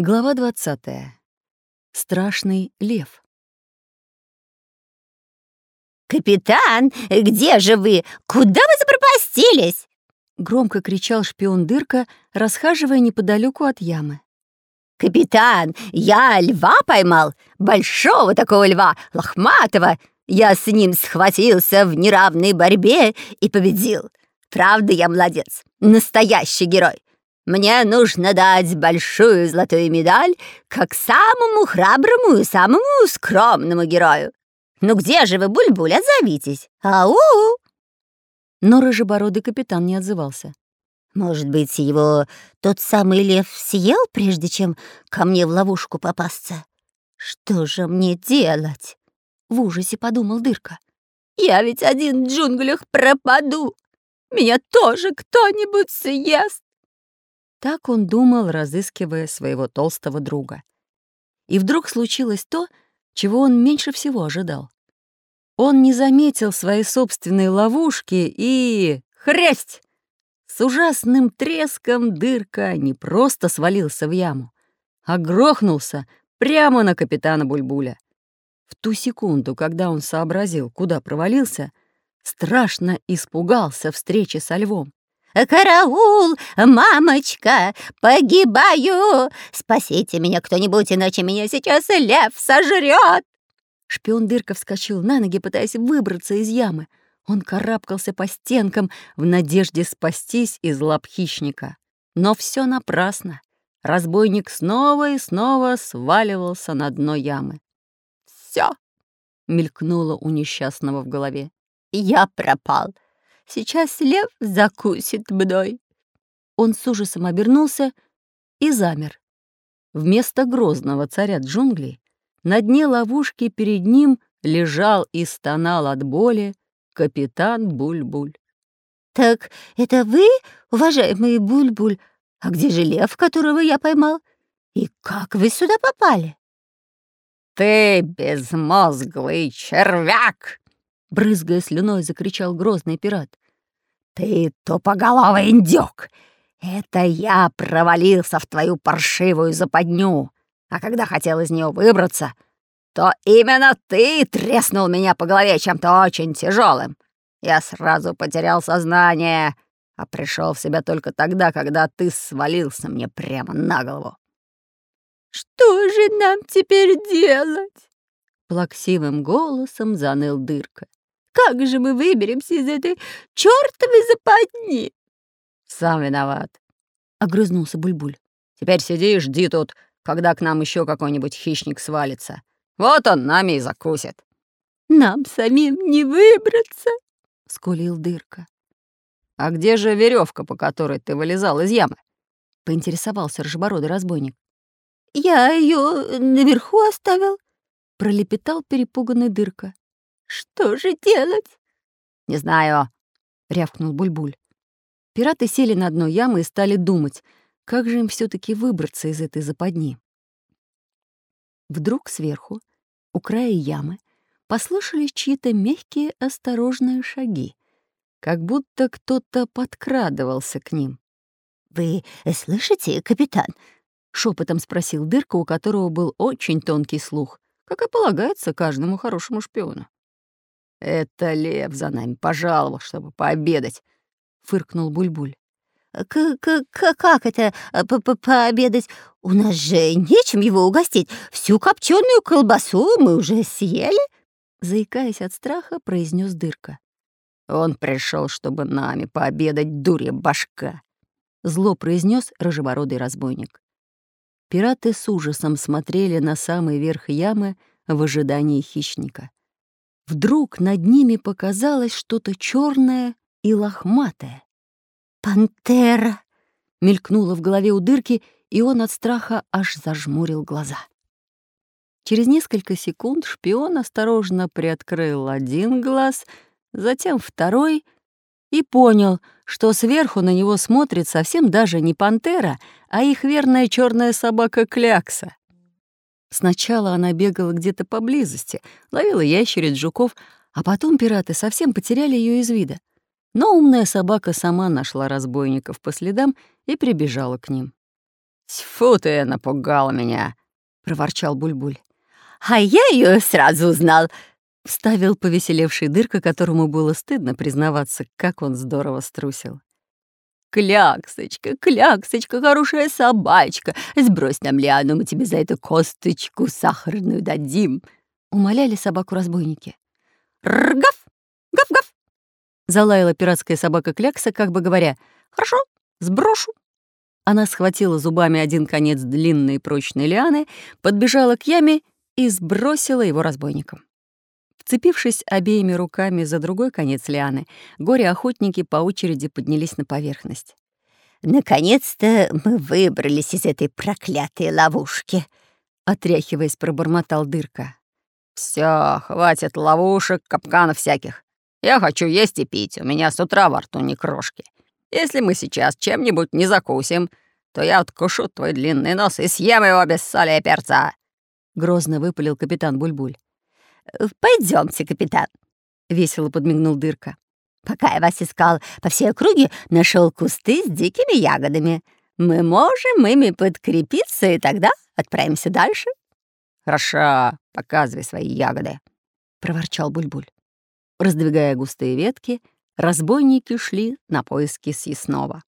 Глава 20. Страшный лев. «Капитан, где же вы? Куда вы запропастились?» Громко кричал шпион Дырка, расхаживая неподалеку от ямы. «Капитан, я льва поймал, большого такого льва, лохматого. Я с ним схватился в неравной борьбе и победил. Правда, я молодец, настоящий герой. Мне нужно дать большую золотую медаль как самому храброму и самому скромному герою. Ну где же вы, Бульбуль, отзовитесь? Ау!» Но рыжебородый капитан не отзывался. «Может быть, его тот самый лев съел, прежде чем ко мне в ловушку попасться? Что же мне делать?» В ужасе подумал Дырка. «Я ведь один в джунглях пропаду. Меня тоже кто-нибудь съест». Так он думал, разыскивая своего толстого друга. И вдруг случилось то, чего он меньше всего ожидал. Он не заметил своей собственной ловушки и... Хресть! С ужасным треском дырка не просто свалился в яму, а грохнулся прямо на капитана Бульбуля. В ту секунду, когда он сообразил, куда провалился, страшно испугался встречи со львом. «Караул, мамочка! Погибаю! Спасите меня кто-нибудь, иначе меня сейчас лев сожрет!» Шпион Дырка вскочил на ноги, пытаясь выбраться из ямы. Он карабкался по стенкам в надежде спастись из лап хищника. Но все напрасно. Разбойник снова и снова сваливался на дно ямы. «Все!» — мелькнуло у несчастного в голове. «Я пропал!» Сейчас лев закусит мной. Он с ужасом обернулся и замер. Вместо грозного царя джунглей на дне ловушки перед ним лежал и стонал от боли капитан Буль-Буль. «Так это вы, уважаемый Буль-Буль? А где же лев, которого я поймал? И как вы сюда попали?» «Ты безмозглый червяк!» Брызгая слюной, закричал грозный пират. «Ты тупоголовый индюк! Это я провалился в твою паршивую западню, а когда хотел из нее выбраться, то именно ты треснул меня по голове чем-то очень тяжелым. Я сразу потерял сознание, а пришел в себя только тогда, когда ты свалился мне прямо на голову. «Что же нам теперь делать?» Плаксивым голосом заныл дырка. Как же мы выберемся из этой чёртовой западни?» «Сам виноват», — огрызнулся Бульбуль. «Теперь сиди и жди тут, когда к нам еще какой-нибудь хищник свалится. Вот он нами и закусит». «Нам самим не выбраться», — скулил Дырка. «А где же веревка, по которой ты вылезал из ямы?» — поинтересовался рыжебородый разбойник. «Я ее наверху оставил», — пролепетал перепуганный Дырка. Что же делать? Не знаю, рявкнул Бульбуль. Пираты сели на дно ямы и стали думать, как же им все таки выбраться из этой западни. Вдруг сверху, у края ямы, послышались чьи-то мягкие, осторожные шаги, как будто кто-то подкрадывался к ним. «Вы слышите, капитан?» — шепотом спросил Дырка, у которого был очень тонкий слух, как и полагается каждому хорошему шпиону. «Это лев за нами пожаловал, чтобы пообедать», — фыркнул Бульбуль. К -к «Как это а, п -п пообедать? У нас же нечем его угостить. Всю копченую колбасу мы уже съели», — заикаясь от страха, произнес Дырка. «Он пришел, чтобы нами пообедать, дурья башка», — зло произнес рыжебородый разбойник. Пираты с ужасом смотрели на самый верх ямы в ожидании хищника. Вдруг над ними показалось что-то черное и лохматое. «Пантера!» — мелькнуло в голове у дырки, и он от страха аж зажмурил глаза. Через несколько секунд шпион осторожно приоткрыл один глаз, затем второй и понял, что сверху на него смотрит совсем даже не пантера, а их верная черная собака Клякса. Сначала она бегала где-то поблизости, ловила ящериц, жуков, а потом пираты совсем потеряли ее из вида. Но умная собака сама нашла разбойников по следам и прибежала к ним. «Тьфу ты, напугал меня!» — проворчал Бульбуль. «А я ее сразу узнал!» — вставил повеселевший дырка, которому было стыдно признаваться, как он здорово струсил. «Кляксочка, кляксочка, хорошая собачка, сбрось нам лиану, мы тебе за эту косточку сахарную дадим!» — умоляли собаку-разбойники. «Ргав! Гав-гав!» — залаяла пиратская собака Клякса, как бы говоря, «Хорошо, сброшу». Она схватила зубами один конец длинной прочной лианы, подбежала к яме и сбросила его разбойникам. Вцепившись обеими руками за другой конец лианы, горе-охотники по очереди поднялись на поверхность. «Наконец-то мы выбрались из этой проклятой ловушки», — отряхиваясь, пробормотал дырка. Все, хватит ловушек, капканов всяких. Я хочу есть и пить, у меня с утра во рту не крошки. Если мы сейчас чем-нибудь не закусим, то я откушу твой длинный нос и съем его без соли и перца!» Грозно выпалил капитан Бульбуль. Пойдемте, капитан!» — весело подмигнул Дырка. «Пока я вас искал по всей округе, нашел кусты с дикими ягодами. Мы можем ими подкрепиться, и тогда отправимся дальше». «Хорошо, показывай свои ягоды», — проворчал Бульбуль. Раздвигая густые ветки, разбойники шли на поиски съестного.